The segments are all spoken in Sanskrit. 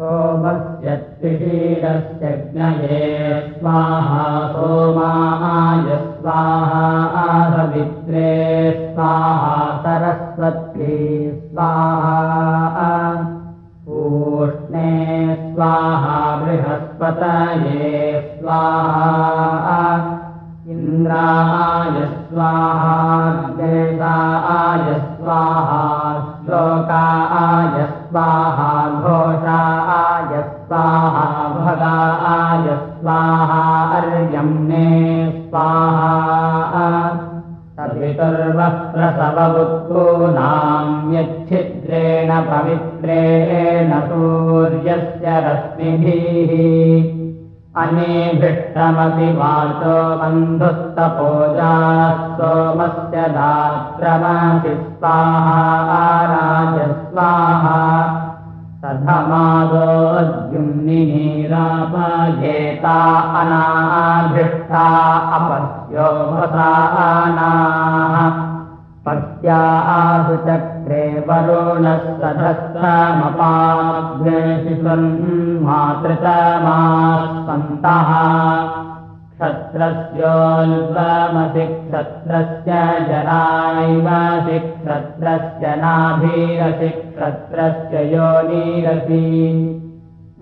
सोमस्य त्रिशीलस्य ज्ञये स्वाहा सोमाय स्वाहा सवित्रे स्वाहा सरस्वती स्वाहा। पूष्णे स्वाहा बृहस्पतये स्वाहा। इन्द्राय स्वाहा बन्धुस्तपोजा सोमस्य दात्रमपि स्वाहा क्षत्रस्योल्बमसि क्षत्रस्य जनायिमसि क्षत्रस्य नाभीरसि क्षत्रस्य योनीरसि।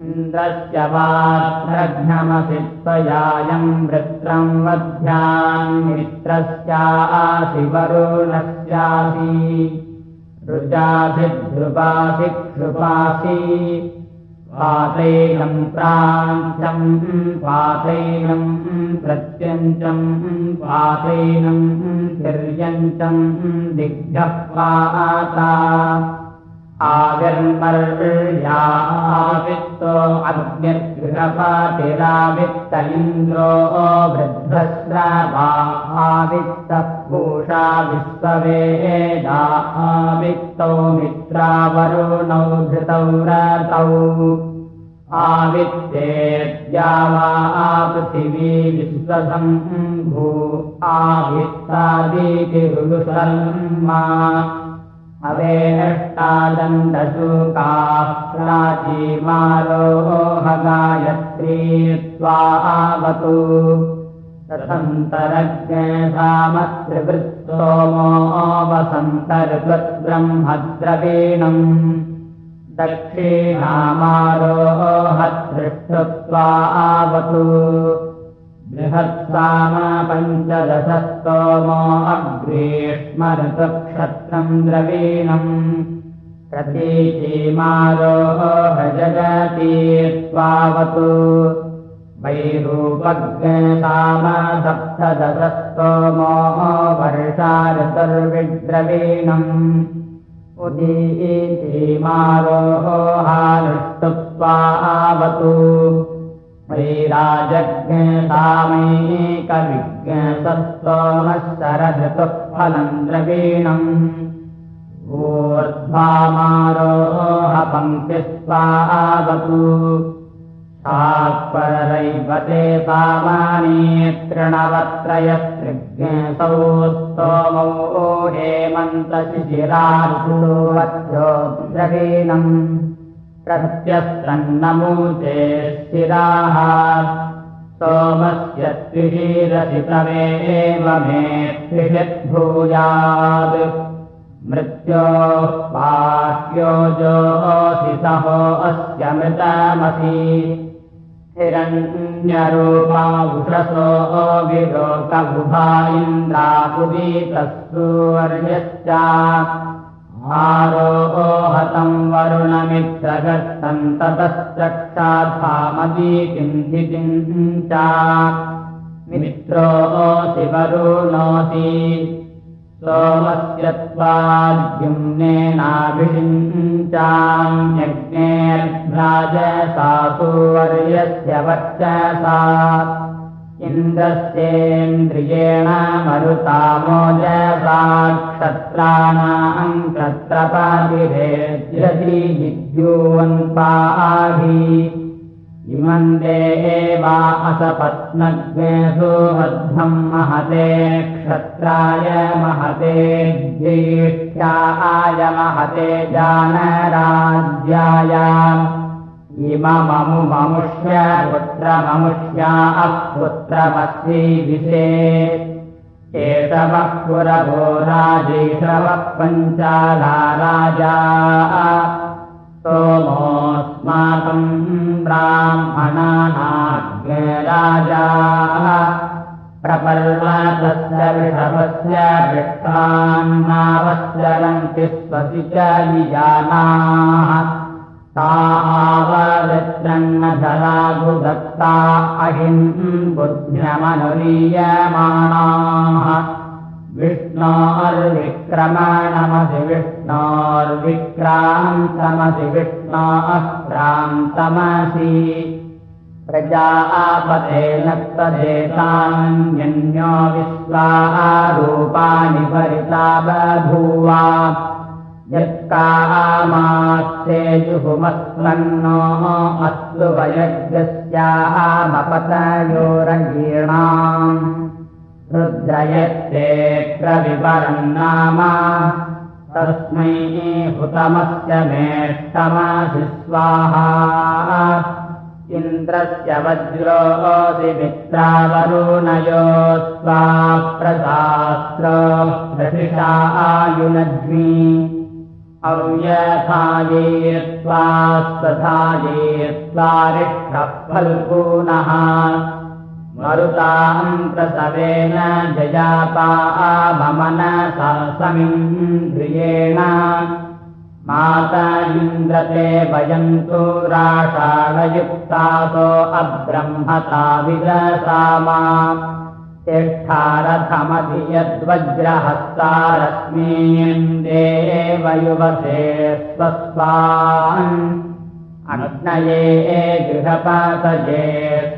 इन्द्रस्य वाघ्नमसि त्वयायम् वृत्रम् वध्याम् मित्रस्यासि वरुणस्यासि रुजाभिध्रुवासि क्षुपासि पातैनम् प्राञ्चम् पातैनम् प्रत्यञ्चम् पातैनम् तिर्यञ्चम् दिग्भ्यः पाता आविर्मर्यावित्तो अग्निर्गृहपातिरावित्त इन्द्रो वृद्धस्रवावित्तः पूषा विश्ववेदा आवित्तौ मित्रावरुणौ धृतौ रतौ आवित्तेद्या वा पृथिवी विश्वसम्भू आवित्तादीतिरुसर्मा अवेष्टादण्डशुकाः प्राचीमारोह गायत्री त्वावतु तथन्तरज्ञामत्रिवृत्सोमो वसन्तर्ब्रह्मद्रवीणम् दक्षिणामारोहत्रिष्टुत्वावतु बृहत्साम पञ्चदशस्तोमो अग्रीष्मऋतुक्षत्रम् द्रवीणम् प्रतीचीमारोह जगती स्वावतु वैरूपज्ञाम सप्तदशस्तोमो वर्षा ऋतुर्विद्रवीणम् वैराजज्ञतामैकविज्ञसस्तोमः शरदतुः फलम् द्रवीणम् ऊर्ध्वामारोह पङ्क्तिस्वावतु सात्परैवते सामानी तृणवत्रयस्त्रिज्ञसौ स्तोमौ हेमन्तशिशिरार्जुवत्यो द्रवीणम् प्रत्यस्रन्नमूचे स्थिराः सोमस्य त्रिशीरसि तमेव मे त्रिषद्भूयात्। मृत्योः पाह्योजोऽसि सहो अस्य मृतमसि। हिरण्यरूपा उषसो विलोकबुभा इन्द्रापुदीतः सूर्यश्च आरोहतम् वरुणमित्रगस्तम् ततश्चक्षाधामदीकिन्धिम् च मित्रोऽसि वरुणोऽसि सोमस्य त्वाद्युम्नेनाभिषिञ्चान्यज्ञेर्भ्राजसासु वर्यस्य वर्चसा इन्द्रस्येन्द्रियेण मरुतामोजसा क्षत्राणाम् क्षत्रपातिरेध्यति विद्यूवन्पाभि इमम् देवा असपत्नग्नेषु बद्धम् महते क्षत्राय महते ज्येष्ठ्याय महते जानराज्याय इमममु ममुष्य पुत्रममुष्या पुत्रमस्ति विषे एषवः पुरभो राजेषवः पञ्चाला राजा। सोमोऽस्माकम् राजा प्रपर्वतस्य विषभस्य विष्टान्नावश्चरन्ति स्वसि निजानाः तावृत्रन्नधरागुदत्ता अहिम् बुद्ध्यमनुलीयमाणाः विष्णोर्विक्रमणमसि विष्णोर्विक्रान्तमसि विष्णोऽक्रान्तमसि प्रजापतेन तदेतान्यन्यो विश्वारूपाणि परिता बभूवा यत्कामास्तेजुहुमस्मन्नो अस्तु वयज्ञस्यामपतयोरगीणाम् रुद्रयत्ते प्रविवरम् नाम तस्मै हुतमस्य मेष्टमसि स्वाहा इन्द्रस्य वज्रोऽसि मित्रावरुणयो स्वा प्रशास्त्र प्रशिषा आयुनद्वी अव्यथाये स्वास्तथाये स्वारिष्ठः फल्गुनः मरुताम् प्रसवेन जयापा ममन समिन्द्रियेण माता इन्द्रते वयन्तु राषाणयुक्तासो अब्रह्मता विदसामा तिष्ठारथमधियद्वज्रहस्तारश्मीन्देवयुवसे स्वस्वान् अग्नये गृहपतये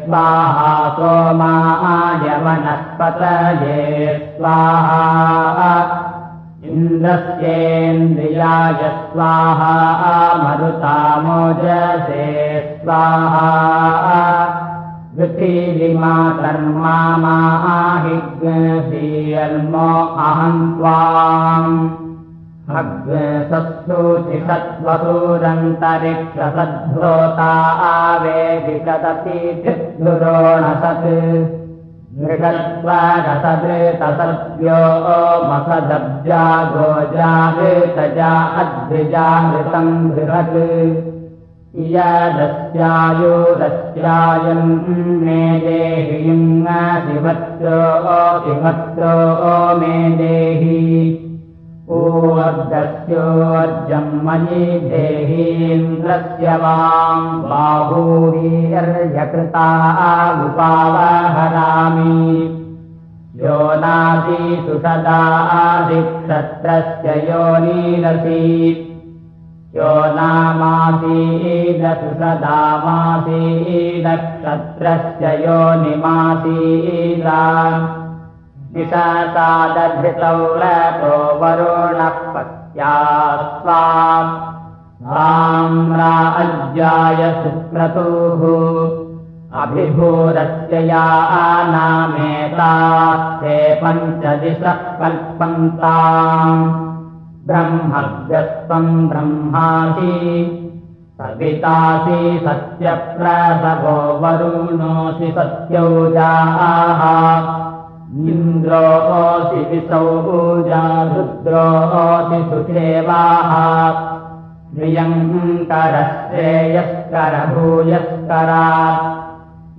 स्वाहा सोमायवनस्पतये स्वाहा इन्द्रस्येन्द्रियाय स्वाहा मरुतामोजसे स्वाहा पृथिविमा कर्मा माहिग्सीयल्मो अहम् त्वाम्। अग्सत्सूचिषत्वसूरन्तरिक्षसद्भ्रोता आवेदिकदतीतिद्रोणसत् मृगत्वारसदृतसद्भ्यो मसदब्जा गोजातजा अद्विजामृतम् बृहत् इयदस्यायोदस्यायम् मे देहीम् शिवत्रो शिवत्रो मे देहि। ओर्जस्योर्जम् मयि देहीन्द्रस्य वाम् बाहूवीर्यकृता उपावहरामि यो नासी सुषदादिक्षत्रस्य योनीरसि यो नामासीदसुषदामासीदक्षत्रस्य योनिमासीदा निशातादधृतौ रतो वरुणः पत्या स्वाम्राज्याय सुक्रतुः। अभिभूरस्य या नामेतास्ते पञ्चदिशः कल्पन्ताम् ब्रह्मव्यस्त्वम् ब्रह्मासि। सवितासि सत्यप्रसभो वरुणोऽसि सत्यौजाः इन्द्रोऽसि विसौजा रुद्रोऽसि सुसेवाः। श्रियङ्करश्रेयस्करभूयस्करा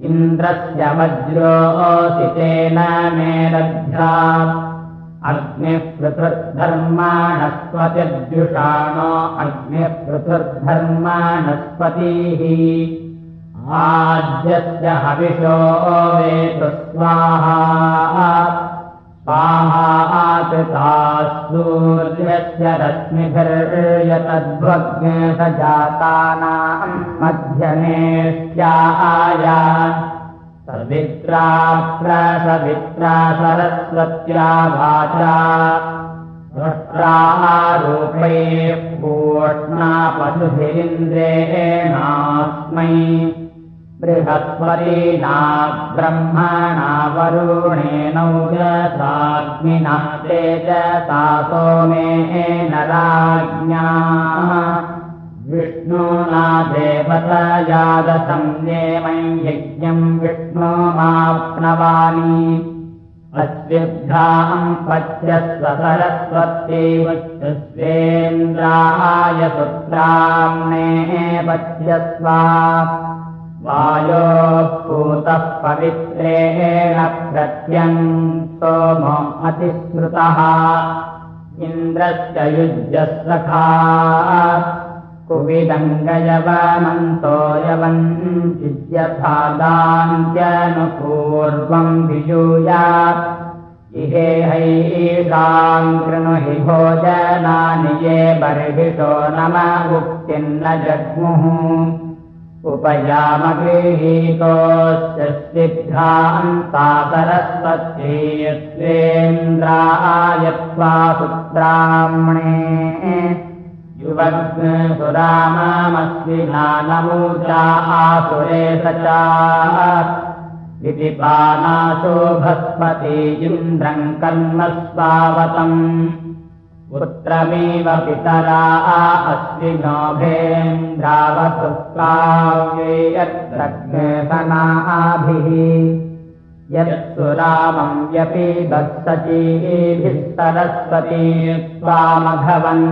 इन्द्रस्य वज्रोऽसि तेन मे लब्ध्या अग्निः पृथुर्धर्माणस्पतिर्जुषाणो अग्निः पृथुर्धर्माणस्पतिः आद्यस्य हविषो वेतु स्वाहा। स्वाहा सूर्यस्य रश्मिभिर्यतद्भग्नेशजातानाम् मध्यमेष्ट्याया सवित्रा प्रसवित्रा सरस्वत्या वाचा दृष्ट्रारूपे पूष्णा पशुभिरिन्द्रेणास्मै बृहस्पतीना ब्रह्मणा वरुणेनौ यथाग्निना तेजसा सोमेन राज्ञा विष्णुना देवतजातसंयेमम् यज्ञम् विष्णोमाप्नवानि अस्विभ्याम् पच्यस्व सरस्वत्यैवस्वेन्द्राय पुत्राम्ने पच्यस्वा वायोः पूतः पवित्रेण प्रत्यम् सोमो अतिश्रुतः इन्द्रस्य युज्यस्वखा कुविदङ्गयवनन्तो यवन्त्यनुपूर्वम् विजूया इहे हैषाम् कृणुहि भोजनानि ये बर्हिषो नम उक्तिन्न जग्मुः। उपयामगृहीतोऽस्य सिद्धान्ता सरस्वतीयत्वेन्द्रायत्वा पुत्राह्मणे युवग्नसुरामस्विनानमूचा आसुरे स च इति पानासो भस्पति इन्द्रम् कर्म स्वावतम्। पुत्रमेव पितरा अस्विनोभेन्द्रावसुस्काव्ये यत्रग्नेसनाभिः यत्सु रामम् व्यपि दत्सचीभिः सरस्वती स्वामघवन्नभिष्णक्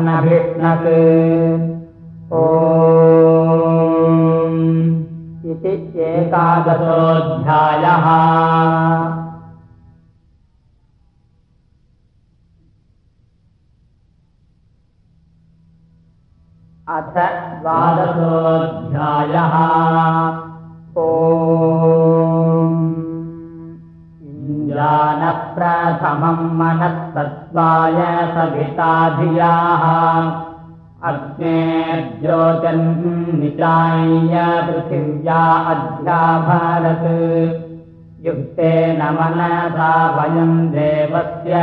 ओ इति एकादशोऽध्यायः। अथ द्वादशोऽध्यायः। ओ इन्द्रानप्रथमम् मनस्तत्त्वाय सविताधियाः अग्नेर्ज्योतिर्निचाय्य पृथिव्या अध्याभरत् युक्तेन मनसा वयम् देवस्य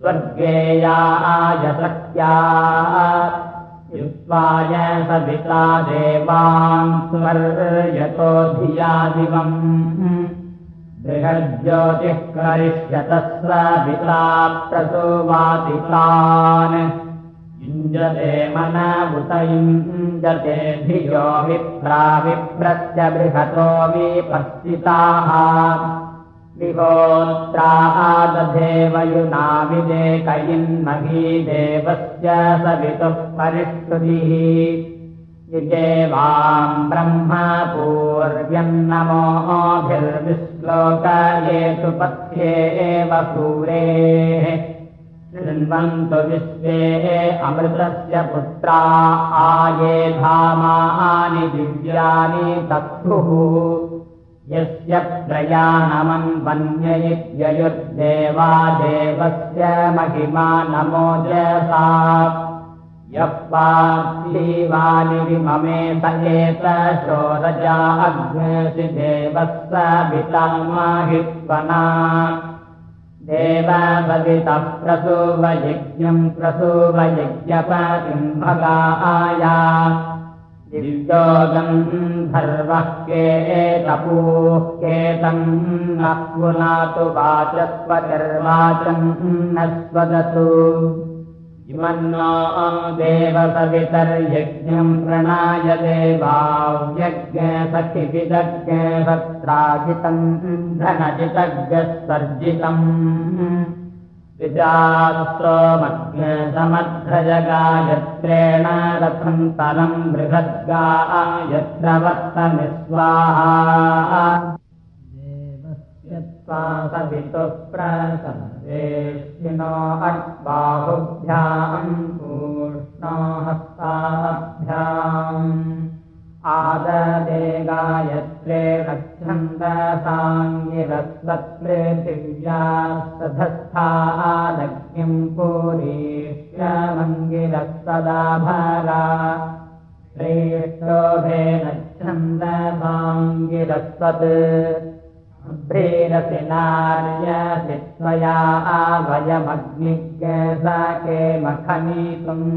स्वर्गेयाय सत्या युक्त्वाय सविता देवान् स्वर्यतो धिया दिवम् बृहज्योतिः करिष्यतः सविता प्रसुवातितान् युञ्जते मन उत युञ्जते धियो विप्रा विप्रस्य बृहतो विपस्थिताः विहोत्रादधेवयुना विदेकयिन्मही देवस्य सवितुः परिष्कृतिः युजे वाम् ब्रह्म पूर्व्यन्नमोभिर्विश्लोकयेतु पथ्ये एव सूरेः। शृण्वन्तु विश्वे अमृतस्य पुत्रा आये धामानि दिव्यानि तत्थुः यस्य प्रयाणमम् वन्ययित्ययुर्देवा देवस्य महिमा नमोजसा यः पार्थीवानिममे स एत शोरजा अग्नेसि देवः स वितामाहित्वना देवभवितः प्रसूवयज्ञम् प्रसूवयज्ञपतिम् भगाया दिव्योगम् धर्वः केतपूः केतम् न स्वदतु इमन्नो देवसवितर्यज्ञम् प्रणाय देवाव्यज्ञसखिविदज्ञ सत्राजितम् धनजितज्ञस्वर्जितम्। विजास्त्रोमग्नसमर्थजगायत्रेण रथम् तलम् बृहद्गा यत्र वर्तमिस्वाहा देवस्य त्वा सवितुः प्रसन्देशिनो अट्बाहुभ्याम् पूष्णो हस्ताभ्याम् आददे गायत्रे रक्षन्दसाङ्गिरस्वत्पृथिव्यास्तधस्थालग्निम् पूरीष्यमङ्गिरस्तदाभरा श्रेष्ठोभेन छन्दसाङ्गिरस्वत् भ्रेरसि नार्यसि त्वया आवयमग्निज्ञके मखनीतुम्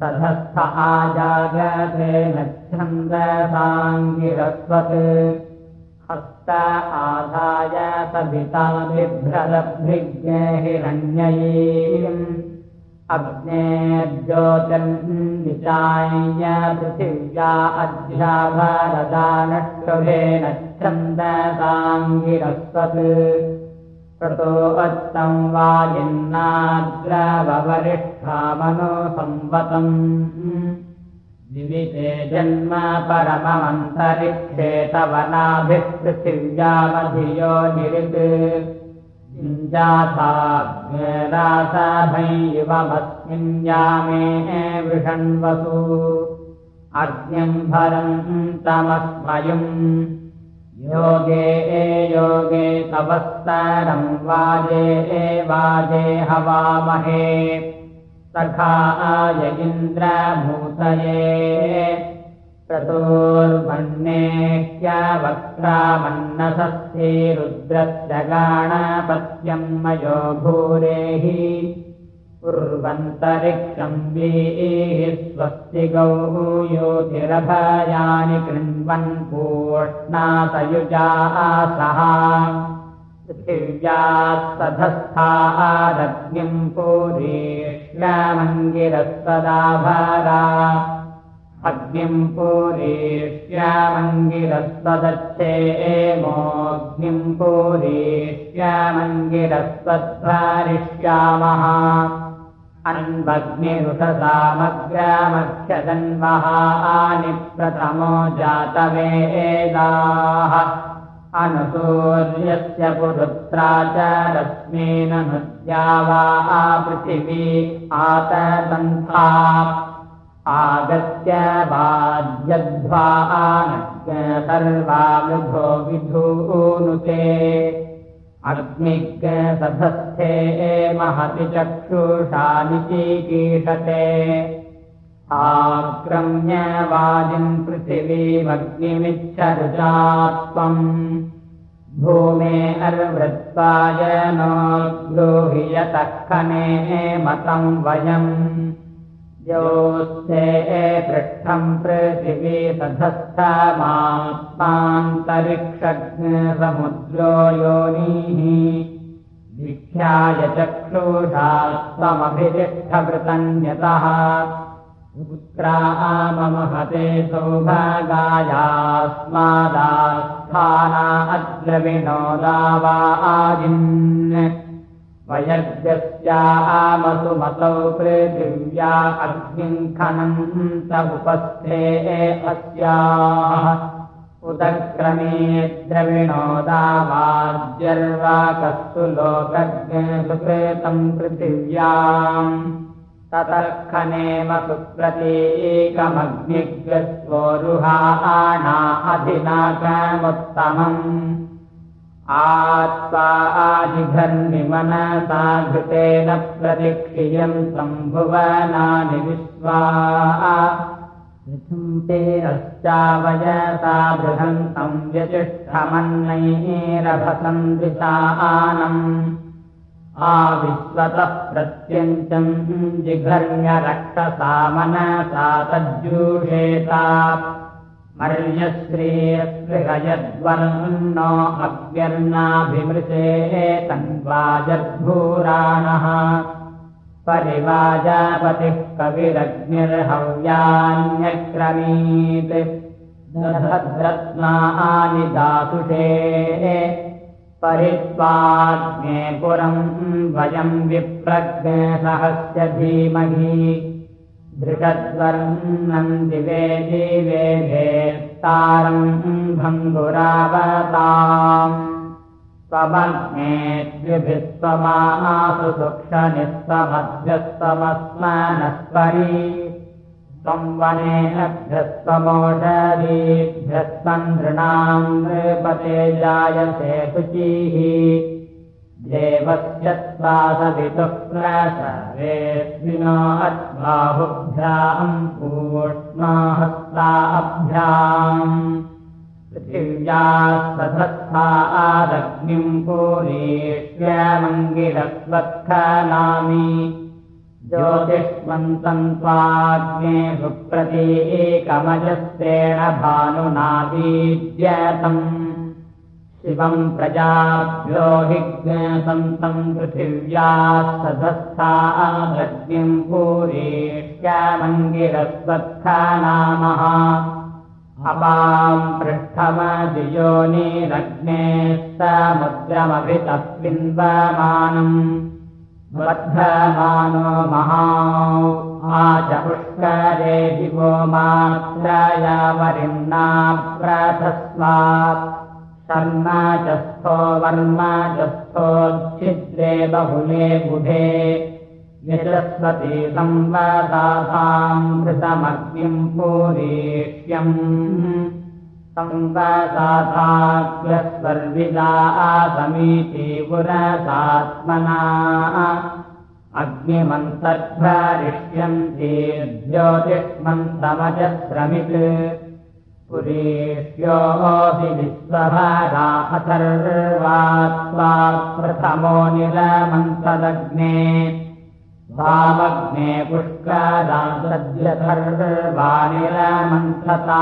तधस्थ आजागते नच्छन्दसाङ्गिरस्वत्। हस्त आधाय सविता बिभ्रदभ्रिज्ञ हिरण्ययीम् अग्नेर्ज्योतिर्निचाय्य पृथिव्या अध्याभरदानक्षुभेन छन्दसाङ्गिरस्वत्। ततो अत्तम् वाजिन्नाग्रवरिष्ठामनो संवतम् विविते जन्म परममन्तरिक्षेतवनाभिः पृथिव्यामधियो निरित् इवमस्मिन्यामे वृषण्वसु। अग्न्यम् भरम् तमस्मयुम् योगे योगे तवस्तरम् वाजे वाजे हवामहे। सखा इन्द्रभूतये क्रतोर्वण्णेह्यवक्त्रामन्नसस्ये रुद्रस्य गाणपत्यम् मयो भूरेहि कुर्वन्तरिक्षम् वीः स्वस्ति गौः योतिरभयानि कृण्वन् पूष्णातयुजाः सः पृथिव्यास्तधस्थारग्निम् पूरीष्यामङ्गिरस्तदाभारा अग्निम् पूरीष्यामङ्गिरस्तदच्छेमोऽग्निम् पूरीष्यामङ्गिरस्तद्धारिष्यामः अन्वग्निरुषसामग्रामख्यदन्वहानि प्रथमो जातवेदाः अनुसूर्यस्य पुरुत्रा च रश्मीन नद्या वा आपृथिवी आतसन्था आगत्य वाद्यध्वा सर्वा विधो विधूनुते अग्निग्सधस्थे महति चक्षुषानिचीकीषते आक्रम्य वाजिम् पृथिवीमग्निमिच्छरुजा त्वम् भूमे अर्वृत्वाय नो ब्रूहि यतः खने मतम् वयम् योस्ते पृष्ठम् पृथिवी सधस्थमात्मान्तरिक्षग्समुद्रो योनिः। विख्याय चक्षुषा त्वमभितिष्ठवृतन्यतः पुत्रा ममहते सौभागायास्मादास्थाना अद्रविनोदा वा आदिन् वयर्गस्यामसुमतौ पृथिव्या अग्निम् खनन्त उपस्थे अस्याः। उदक्रमे द्रविणोदा वाद्यर्वाकस्तु लोकज्ञसुकृतम् पृथिव्याम्। ततः खनेम सुप्रतीकमग्निग्रस्वोरुहाणा अधिनाकमुत्तमम् आत्वा आदिघर्निमनसा घृतेन प्रतिक्षियम् सम्भुवनानि विश्वा। तेरश्चावयसा बृहन्तम् व्यचिष्ठमन्नैरभसम् द्विषानम् आविश्वतः प्रत्यञ्चम् जिघर्ण्यरक्षसा मनसा तज्जूषेता मर्यश्रीयस्पृहयद्वर्णो अव्यर्णाभिमृशे तन्वाजद्भूराणः। परिवाजापतिः कविरग्निर्हव्यान्यक्रमीत्। दधद्रत्नानि दासुषे। परित्वाग्ने पुरम् वयम् विप्रज्ञसहस्य धीमहि दृषद्वर्णम् दिवे दिवे भेत्तारम् भङ्गुरावताम्। स्वमग्ने द्विभिस्त्वमासु सुक्षनिस्त्वमभ्यस्तमस्मनस्परि संवनेभ्यस्तमोषधीभ्यस्तम् नृपते जायसे शुचिः देवस्य त्वासवितुः प्रसर्वेऽस्मिनो अद्बाहुभ्याम् पूष्णाहस्ताभ्याम् पृथिव्यास्तधस्था आदग्निम् पूरीष्यमङ्गिरस्वत्खनामि ज्योतिष्मन्तम् त्वाग्ने सुप्रतीकमजस्तेण भानुनादीद्यतम् शिवम् प्रजाभ्योहिज्ञसन्तम् पृथिव्याः सधस्थाग्निम् पूरीष्यामङ्गिरस्वत्था नामः अपाम् पृष्ठमधियोनिरग्ने समुद्रमभितस्मिन्वमानम् बद्धमानो महा च पुष्करे दिवो मात्रयावरिम्ना प्रथस्वात् शर्मा च स्थो वर्मा च स्थोच्छिद्रे बहुले बुधे। यजस्वती संवदासाम् मृतमग्निम् पूरीष्यम् संवदासाग्रस्वर्विदा समीति पुरसात्मना अग्निमन्तर्भरिष्यन्ति ज्योतिष्मन्तमजश्रमित् पुरीष्योऽपि विश्वभागा अथर्वात्वा प्रथमो निरमन्तदग्ने वामग्ने पुष्करासद्यथर्वा निरमन्थता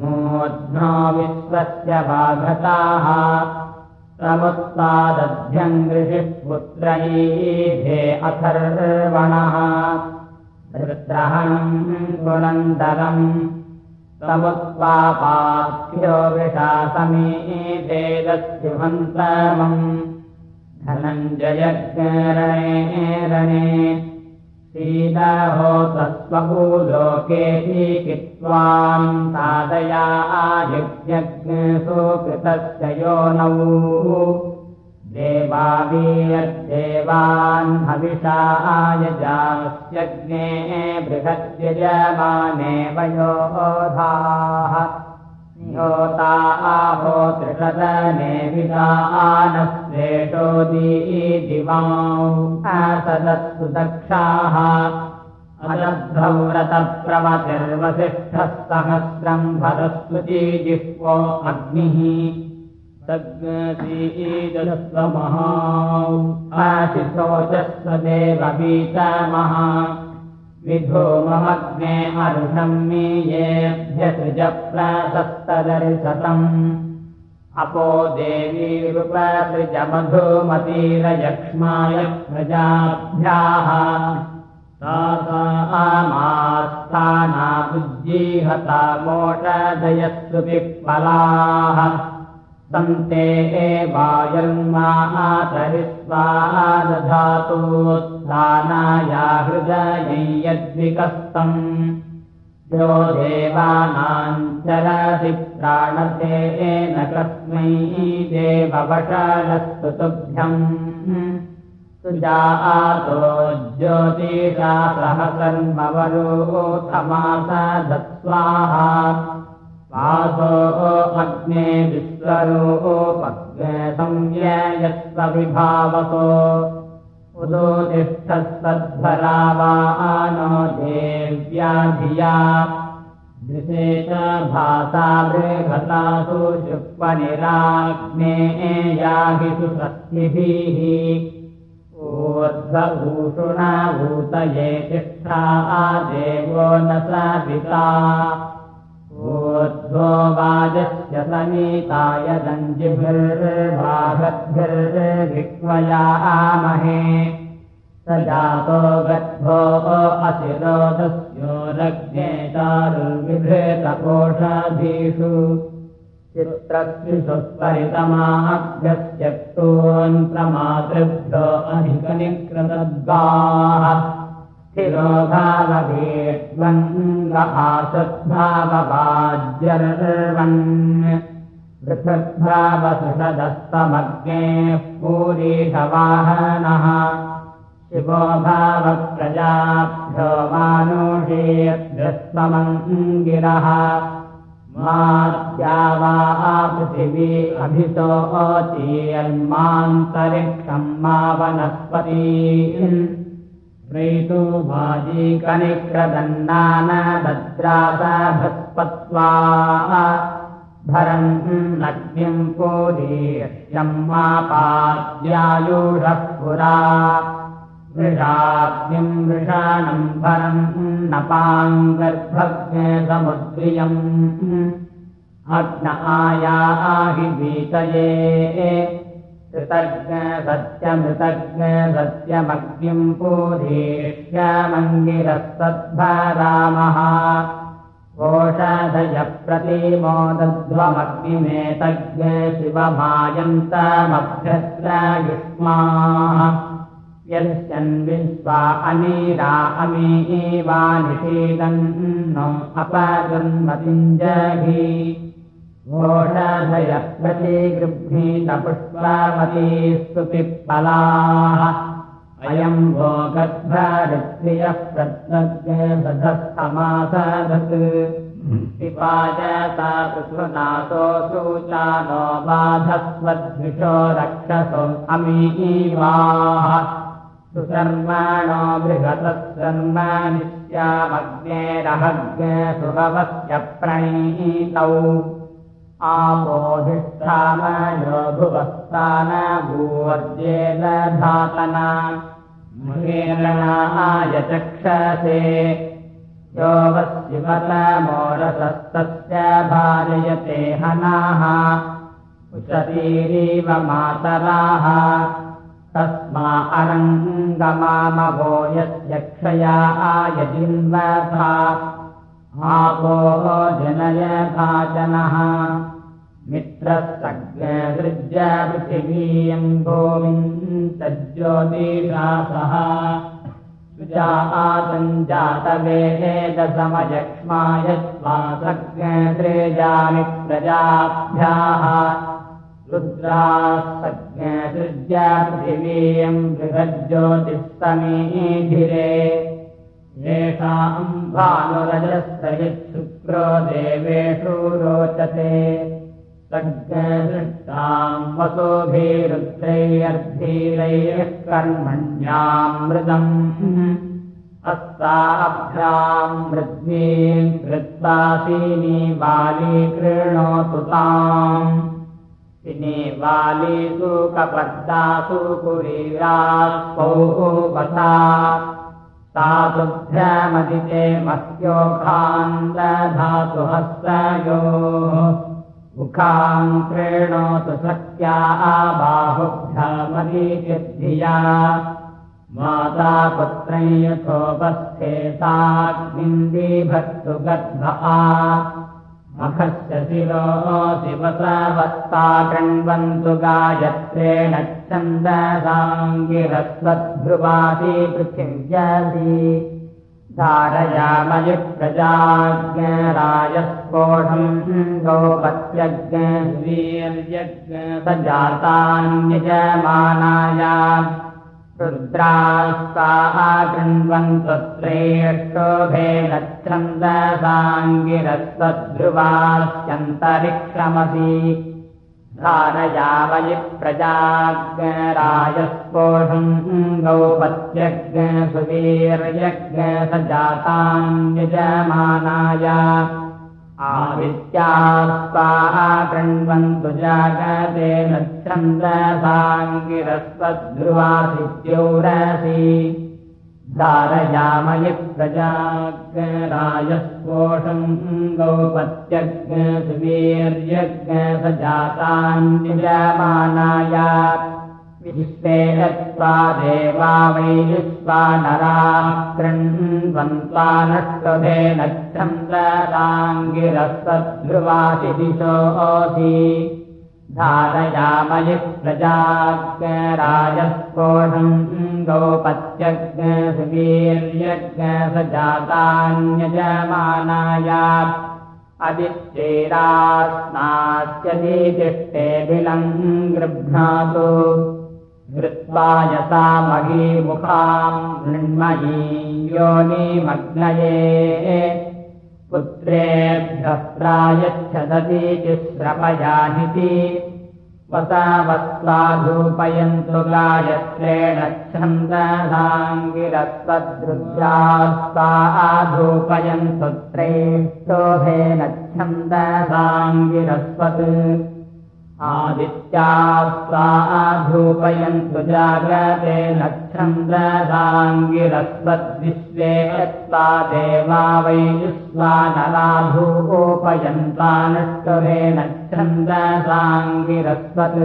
मूर्ध्नो विश्वस्य वाघताः समुत्पादभ्यम् गृहिः पुत्रैभे अथर्वणः वृत्रहणम् पुनन्दरम् समुत्पापाभ्यो विशासमीभेदस्युहन्तमम् धनञ्जयज्ञरणे रणे शीलहोतस्वभूलोकेऽपि कित्वाम् साधया आयुज्ञसुकृतस्य योनौ देवावीयर्देवान् हविषा आयजास्यज्ञे बृहद्यजमाने वयोधाः। योता आहो त्रिशतने विदानस्वेषो दीदिवा असदत्सु दक्षाः। अदभ्रव्रतप्रमतिर्वसिष्ठः सहस्रम् भरस्वती जिह्वो अग्निः सग्सीदस्वमहा आशिशोचस्व देववीतमः विधूममग्ने अरुषम् मीयेभ्यसृजप्रशस्तदर्शतम् अपो देवीरुपसृजमधुमतीरयक्ष्माय प्रजाभ्याः। आमास्थाना बुज्जीहता मोषधयस्तु पिप्पलाः सन्ते एवायर्मातरिस्वा दधातोत्थानाया हृदयै यद्विकस्तम्। यो देवानाम् चरति प्राणतेन कस्मै देववशलस्तु तुभ्यम्। सुजातो ज्योतिषा सह कर्मवरोथमासा दत्स्वाहा वासो अग्ने विश्वरोपग्ने संज्ञयस्वविभावसो उदोतिष्ठस्तद्भरावानो देव्या धिया बृहतासु शुक्वनिराग्ने याहि सुशक्तिभिः। ऊर्ध्वभूषुणा भूतये तिष्ठा देवो न सविता वाजस्य समीताय दञ्जिभिर्भागद्भिर्विक्वयामहे स जातो गद्भो अशिरोदस्यो रज्ञे चारुर्विभृतकोषाधीषु चित्रस्विषुस्वरितमाभ्यस्त्यक्तोन् प्रमातृभ्यो अधिकनिकृतद्गाः स्थिरोभावभेष्वङ्ग आसद्भाववाज्यर्वन् पृथग्भावसुषदस्तमग्नेः पूरीषवाहनः। शिवो भावप्रजाभ्यो मानुषेभ्यस्त्वमङ्गिरः माद्या वा पृथिवी अभितो अतीयन्मान्तरिक्षम् मा वनस्पती प्रेतो भाजीकनिक्रदन्नानदद्रासभस्पत्वा भरम् नग्निम् पूरीष्यम् मापाद्यायुषः पुरा। वृषाग्निम् वृषाणम् भरम् नपाम् गर्भज्ञ समुद्रियम्। अग्न आयाहि वीतये कृतज्ञ सत्यमृतज्ञ सत्यमग्निम् पूरीष्यमङ्गिरसद्भरामः ओषधयप्रतिमोदध्वमग्निमेतज्ञ शिवभायन्तमभ्यस्रयुष्माः यस्यन्विश्वा अमीरा अमीवा निषीदन्नो अपजन्मतिञ्जहि ओषधयः प्रतिगृह्णीतपुष्पावती स्तुतिफलाः। अयम् भोगद्भृत्रियः प्रत्नज्ञधस्थमासदत् पिपाचता पृथुनासो सूचानो बाधस्वद्विषो रक्षसो अमीवाः सुकर्माणो बृहतः कर्मानिश्यामग्नेरहग्ने सुभवस्य प्रणीतौ आपोधिष्ठामयो भूवर्जेन धातना। महेरणाय चक्षसे। यो वशिवतमोरसस्तस्य भारयते हनाः। उशतीरीव मातराः। तस्मा अरङ्गमामभो यस्य क्षया आयजिन्वथा आपो जनयभाजनः मित्रस्तज्ञसृज्य पृथिवीयम् तज्ज्योतिषासः सुजा आतञ्जातवेदसमयक्ष्माय स्वासज्ञसृजामि प्रजाभ्याः। रुद्रास्तज्ञसृज्य पृथिवीयम् बृहज्ज्योतिस्तमीधिरे येषाम् भानुरजस्तयच्छुक्रो देवेषु रोचते सज्ञदृष्टाम् वसोभिरुद्रैरर्धीरैः कर्मण्यामृतम्। अस्ताभ्याम् मृद्वीम् कृत्वासीनि वाली कृणोतु ताम्। सिनि वालीसु कपद्दासु कुरीरास्पौ वसा। तातुभ्यमदिते मह्योखान् दधातु हस्तयोः मुखान् क्रीणोतु सख्या बाहुभ्यमदिचिद्धिया माता पुत्रै यथोपस्थे साग्निन्दीभक्तु गर्भा मखस्य शिरो शिवसवत्ता कृण्वन्तु गायत्रेण छन्दसाङ्गिरस्वद्भ्रुवादि पृथिव्यासि धारयामयि प्रजाज्ञरायस्फोढम् गोपत्यज्ञ वीर्यज्ञ सजातान्यजमानाय रुद्रास्ताः कृण्वन्तु श्रेष्ठोभेन छन्दसाङ्गिरस्वद्ध्रुवास्यन्तरिक्षमसि धारयामयि प्रजाज्ञरायस्पोषम् गौपत्यज्ञ सुवीर्यज्ञ सजातान्यजमानाय आदित्यास्ताः कृण्वन्तु जागतेन छन्दसाङ्गिरस्वद्ध्रुवादित्योरसि धारयामयि प्रजाग्रायस्पोषम् गौपत्यज्ञ सुवीर्यज्ञ सजातान्यजमानाय विश्वेत्वा देवा वै नरा कृण्वन्त्वा नष्टभेन छन्दसाङ्गिरस्वद्ध्रुवासि दिशोऽसि धारयामयि प्रजाज्ञराजस्फोढम् गौपत्यज्ञ सुवीर्यज्ञ सजातान्यजमानाय अदित्यैरास्नास्यतिष्ठेऽखिलम् गृह्णातु धृत्वा यसा महीमुखाम् मृण्मयी योनिमग्नये पुत्रेभ्यः प्रायच्छदतीति श्रपयानिति वसावस्वाधूपयन्तु गायत्रेण छन्दसाङ्गिरस्वद्रुद्रास्ता आधूपयन्तु त्रेष्टोभेन छन्दसाङ्गिरस्वत् आदित्यास्वाधूपयन्तु जागते नच्छन्द्रसाङ्गिरस्वद्विश्वे यत्त्वा देवा वैयुस्वा नराधूपोपयन्तानुष्टुभे नच्छन्द्रसाङ्गिरस्वत्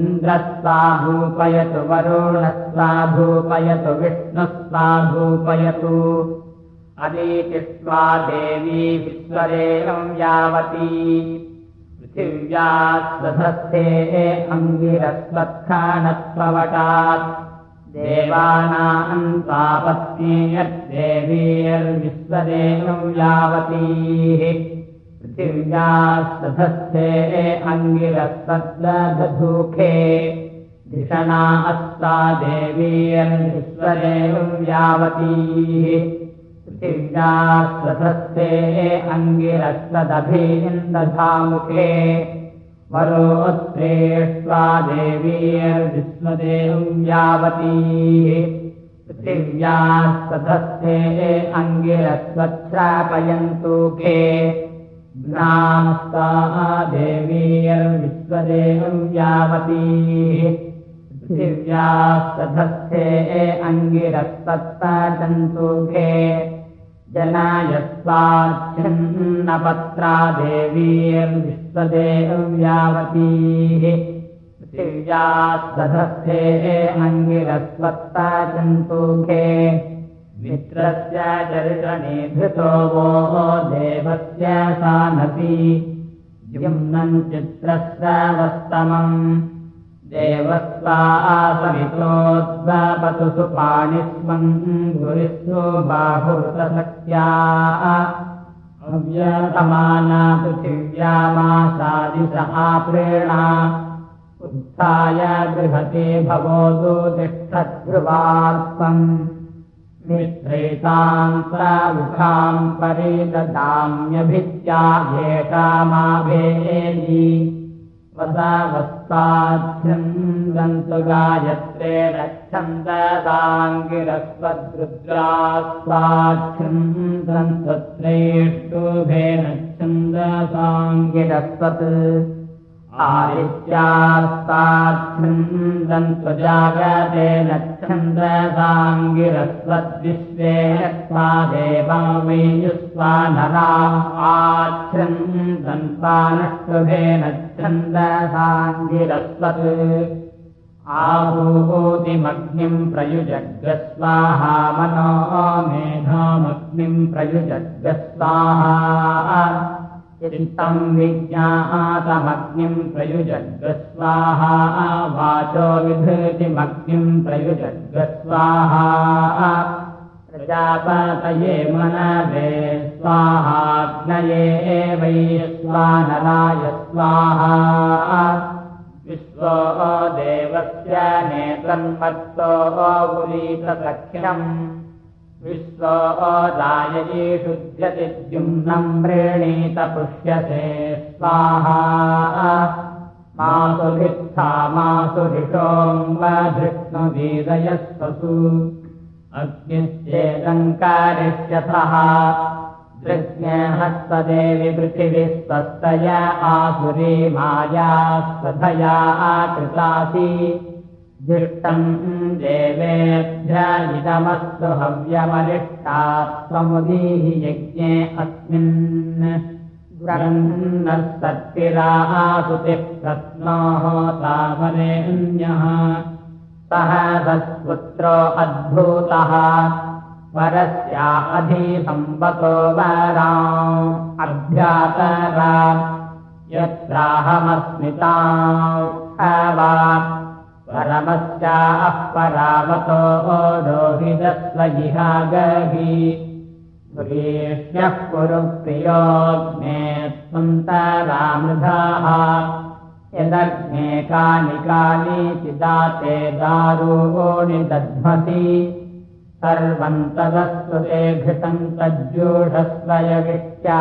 इन्द्रस्वाधूपयतु वरुणस्वाधूपयतु विष्णुस्वाधूपयतु अदीतिष्वा देवी विश्वरेयम् यावती पृथिव्यास्वधस्थे अङ्गिरस्वत्खानत्ववटात् देवानाम् यद्देवीर्विश्वदेवम् यावतीः। पृथिव्यास्वधस्थे अङ्गिरस्वद्लधूखे धिषणा अस्ता देवीर्विश्वदेवम् यावतीः पृथिव्यास्वधस्थे अङ्गिरस्वदभीन्दधामुखे वरोत्रेष्वा देवीर्विश्वदेवम् यावतीः। पृथिव्यास्वधस्थे अङ्गिरस्वच्छ्रापयन्तु खे ज्ञास्ता देवीर्विश्वदेवम् यावतीः। पृथिव्यास्तधस्थे अङ्गिरस्वत्तन्तुखे जनायस्वाच्छिन्नपत्रा देवीर्विश्वदेव्यावतीः पृथिव्यास्तधस्थे अङ्गिरस्वत्ता चन्तुखे मित्रस्य चरितनिधृतो वो देवस्य सा नपि जिम्नम् चित्रस्य वस्तमम् देवस्वा आसमितोद्वपतु सुपाणिस्मन् गुरिस्तु बाहुरसख्या अव्यतमाना पृथिव्यामासादिश आप्रेणा उत्थाय बृहते भवोदो तिष्ठध्रुवात्मम् मित्रैताम् प्रमुखाम् परिददाम्यभित्या येषामाभेयी वसावस्ताच्छन्दन्तु गायत्रे नच्छन्दसाङ्गिरस्वद्रुद्रास्वाच्छन्दन्तु त्रेष्टुभे नच्छन्दसाङ्गिरस्वत् आदित्यास्ताच्छन्दन्तु जागते नच्छन्दसाङ्गिरस्वद्विश्वे सा देवामेयुस्वा नरा आच्छन्दन्तानष्टुभे नच्छन्दसाङ्गिरस्वत् आहूतिमग्निम् प्रयुजग्रस्वाहा मनो मेधामग्निम् प्रयुजग्रस्वाहा चित्तम् विज्ञातमग्निम् प्रयुजग्रस्वाहा वाचो विभृतिमग्निम् प्रयुजग्रस्वाहा प्रजापतये मनवे स्वाहाग्नये वै स्वानराय स्वाहा। विश्वो देवस्य नेतन्मत्तो गुरीतसख्यम् विश्वो दाययी शुध्यति द्युम्नम् प्रेणीत पुष्यसे स्वाहा मासु भित्था मासु ऋषोऽम्बधृष्णुवीदयस्वसु अग्निश्चेदङ्कारिष्यथः दृग्हस्तदेवि पृथिवीस्तस्तय आसुरी माया स्वधया कृतासि दृष्टम् देवेभ्य इदमस्तु हव्यमरिष्टा त्वमुदीः यज्ञे अस्मिन्। ग्रन्नः सत्तिरासुतिः प्रत्नोः तावरेण्यः सः सत्पुत्रो अद्भूतः। वरस्या अधिसम्पतो वराम् अभ्यातरा यत्राहमस्मिता परमस्याः परावतो रोहितस्वजिहागहि पुरीष्यः कुरु प्रियोऽग्ने त्वन्तरामृधाः यदग्ने कानि कानि चिदाते दारूणि दध्मसि सर्वम् तदस्तु ते घृतम् तज्जूढस्वयविष्ट्या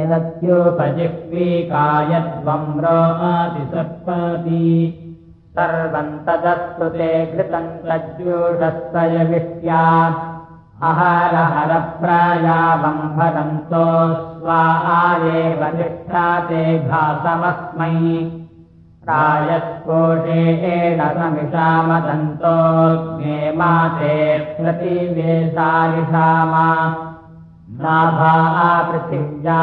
एतद्योपजिह्वीकायद्वम् रोमातिसर्पति सर्वम् तदस्तु ते घृतम् तज्जूढस्तयविष्ट्या अहरहरप्रायावम् भरन्तो स्वा आये वसिष्ठा ते घासमस्मै प्रायस्कोशेन समिषामदन्तोऽग्ने माते प्रतिवेशारिषामा नाभा पृथिव्या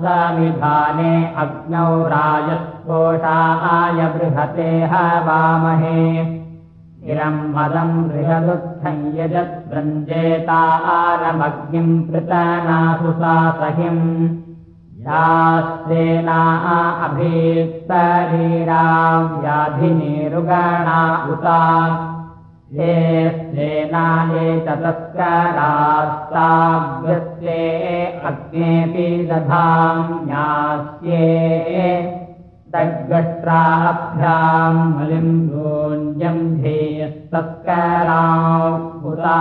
समिधाने अग्नौ राजस्कोषाय बृहते हवामहे इरम् मदम् बृहदुत्थम् यजद्वृञ्जेता आरमग्निम् पृतनासु सा सहिम् यास्तेना अभीत्तरीरा व्याधिनिरुगणा उता ये स्तेना ये ततस्करास्ताव्यस्ते अग्नेऽपि दधाम्यास्ये तद्गष्ट्राभ्याम् मलिम्बोऽन्यम् धेयस्तस्करा पुरा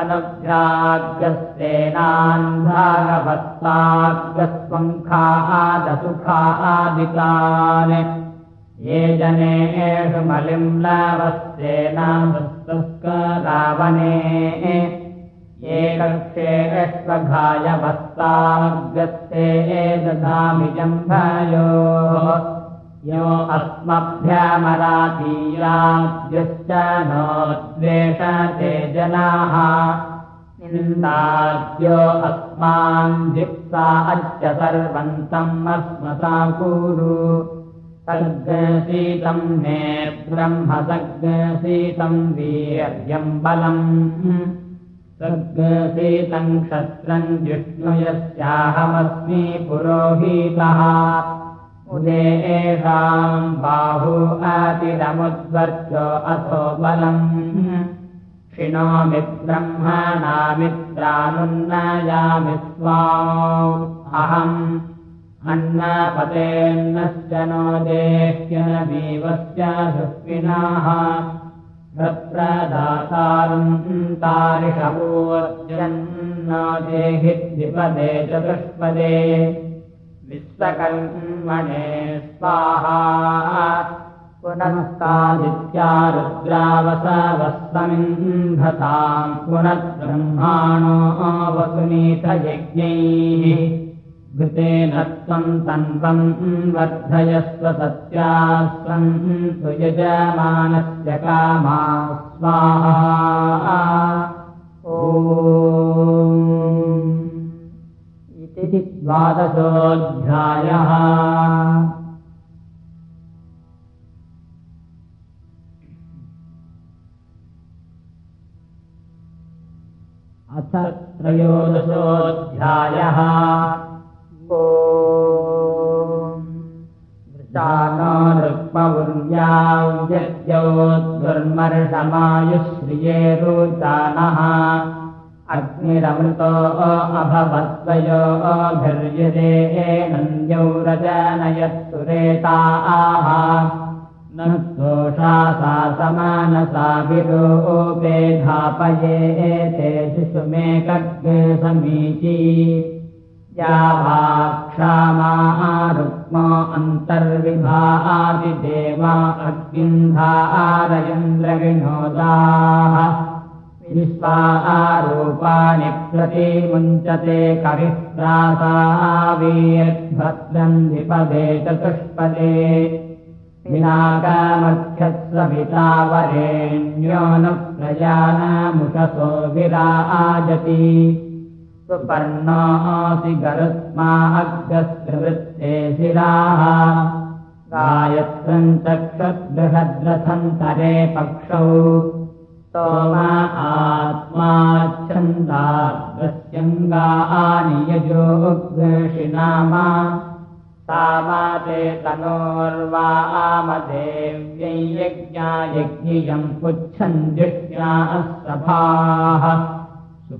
अनुग्राग्यस्तेनान्धागवत्ताग्रस्वङ्खादसुखादिकान् ये जने एषु मलिम् लवस्तेनास्तस्करावने ये कक्षे अश्वघायवस्ताग्रस्ते दधामि जम्भयो। यो अस्मभ्यमरातीयाद्यश्च नो द्वेषते जनाः। निन्दाद्यो अस्मान् जिप्सा अच्च सर्वन्तम् अस्मसा कुरु सर्गशीतम् मे ब्रह्म सर्गशीतम् वीर्यम् बलम्। सर्गशीतम् क्षत्रम् जिष्णु यस्याहमस्मि पुरोहितः। उदे एषाम् बाहु अतिरमुद्वर्चो अथो बलम्। क्षिणोमि ब्रह्मणामित्रानुन्नयामि स्वा अहम् अन्नपतेन्नश्च नो देह्यनवीवस्य सुष्विनाः प्रदातारम् तारिषवोर्जन्नो देहि द्विपदे चतुष्पदे विश्वकर्मणे स्वाहा। पुनस्तादित्या रुद्रावसवस्तमिन्धताम् पुनर्ब्रह्माणो वसुनीतयज्ञैः घृतेन त्वम् तन्वम् वर्धयस्व सत्यास्वम् तु यजमानस्य कामा स्वाहा इति द्वादशोऽध्यायः। अथ त्रयोदशोऽध्यायः ृक्मौर्याद्योद्गुर्मर्षमायुश्रिये रुचानः अग्निरमृतो अभवत्वयोभिर्यदे नन्द्यौ रजनयत्सुरेता आह न दोषा सा समानसाभिरोपेधापये ते शिशुमे कग्ने समीची वा क्षामारुक्मो अन्तर्विभादिदेवा अग्निन्धारयन्द्रविनोदाः। विश्वा आरूपाणि प्रतिमुञ्चते कविः चतुष्पदे। विनागामध्यस्वपितावरेण्यो न प्रजानमुषसो विराजति अग्रस्त्रिवृत्ते शिराः गायत्रम् चक्षुद्बृहद्रथन्तरे पक्षौ। सोमा आत्माच्छन्दाग्रस्यङ्गानि यजोग्रषिनामा सा माते तनोर्वा आमदेव्यै यज्ञायज्ञियम् पुच्छन् दिष्ट्या सभाः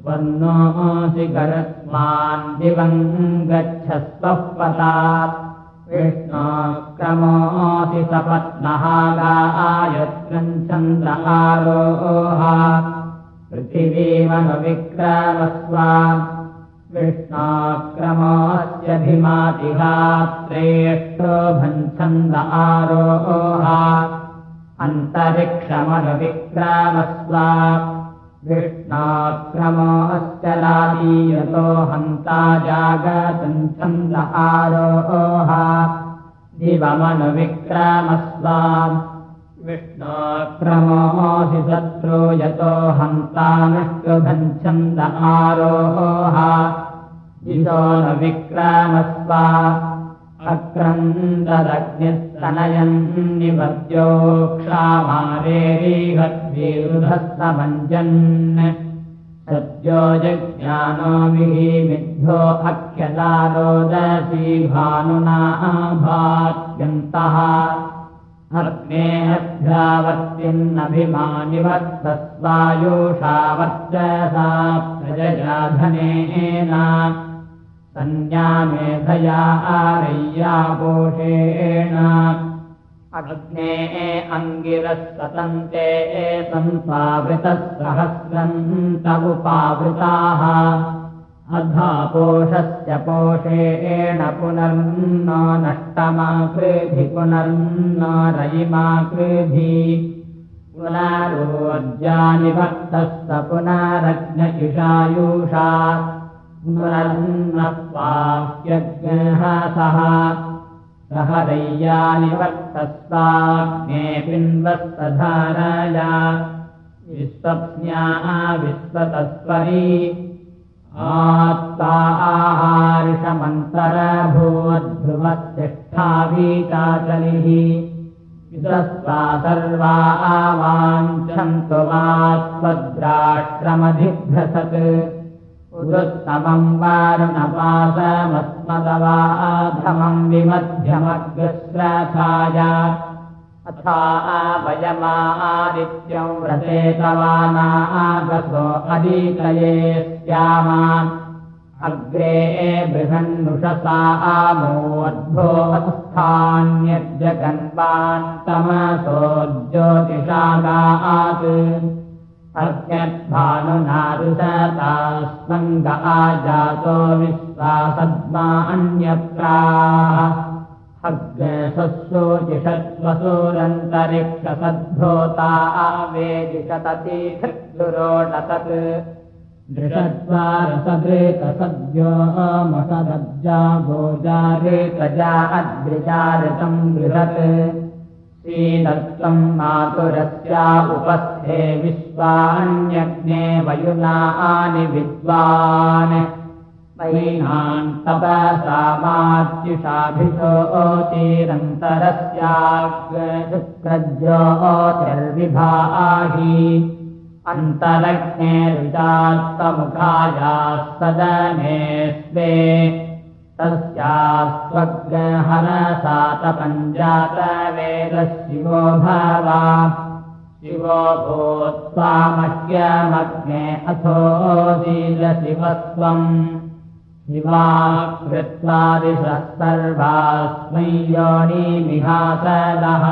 सुपर्णोऽसि गरस्मान् दिवम् गच्छस्वः पतात् विष्णोक्रमोऽसि सपत्नः चन्द्र आरोह पृथिवीमनुविक्रमस्व विष्णाक्रमोऽस्यभिमातिहात्रेष्टोभञ्छन्द आरोह अन्तरिक्षमनुविक्रामस्व विष्णाक्रमोऽस्य लालीयतो हन्ता जागतम् छन्द आरोहा। शत्रो यतो हन्ता आरोहा। दिशो न विक्रमस्वा अक्रन्ददग्निस्तनयम् निपद्यो क्षामारेरीहद्विरुधस्तमञ्जन् सद्यो जज्ञानो विहीमिद्धो अख्यदारोदसी भानुना भात्यन्तः। अग्नेऽभ्यावर्तिन्नभिमानिवत्तस्वायुषावर्चसा प्रजयाधनेन सन्न्यामेधया आरय्यापोषेण अग्ने अङ्गिरः सतन्ते सन्पावृतः सहस्रन्त उपावृताः अधापोषस्य पोषेण पुनर्न नष्टमा कृधि पुनर्न रयिमा कृधि पुनरोर्जानि भक्तस्य पुनरज्ञ ह्यग्रहसः सह रय्यानि वर्तस्ताग्ने पिन्वस्तधारया। विश्वप्न्याः विश्वतस्वरी। आत्ता आहारिषमन्तरभूद्ध्रुवतिष्ठावीकाचलिः विदस्वा सर्वा आवाञ्छन्तु वात्मद्राष्ट्रमधिभ्रसत् उदुत्तमम् वारुणपासमस्मदवाधमम् विमध्यमग्रश्रथाय अथा वयमादित्यम् व्रतेतवानागसो अदीतये स्यामा। अग्रे बृहन्नुषसा आमोऽद्भो स्थान्यजगन्वान्तमसो ज्योतिषागात् अज्ञद्भानुनारुषतास्मङ्ग आजातो विश्वासद्मा अन्यप्रा अग्नेशोचिषत्वसूरन्तरिक्षसद्भोता आवेदिशततीक्षुरोटसत् दृषद्वारसदृतसद्योमसदब्जा गोजारेतजा अद्रिजारितम् बृहत् श्रीदत्तम् मातुरस्या उपस्थे विश्वान्यग्ने वयुनानि विद्वान्। वैनान्तपसामात्युषाभिषोतिरन्तरस्याग्रज्योतिर्विभाहि अन्तरज्ञे रुचात्तमुखायाः सदने स्वे तस्यास्त्वग्रहरसातपञ्जातवेदशिवो भवा शिवो अथो शीलशिवस्त्वम् शिवा कृत्वादिशः सर्वास्मै योनिमिहासदः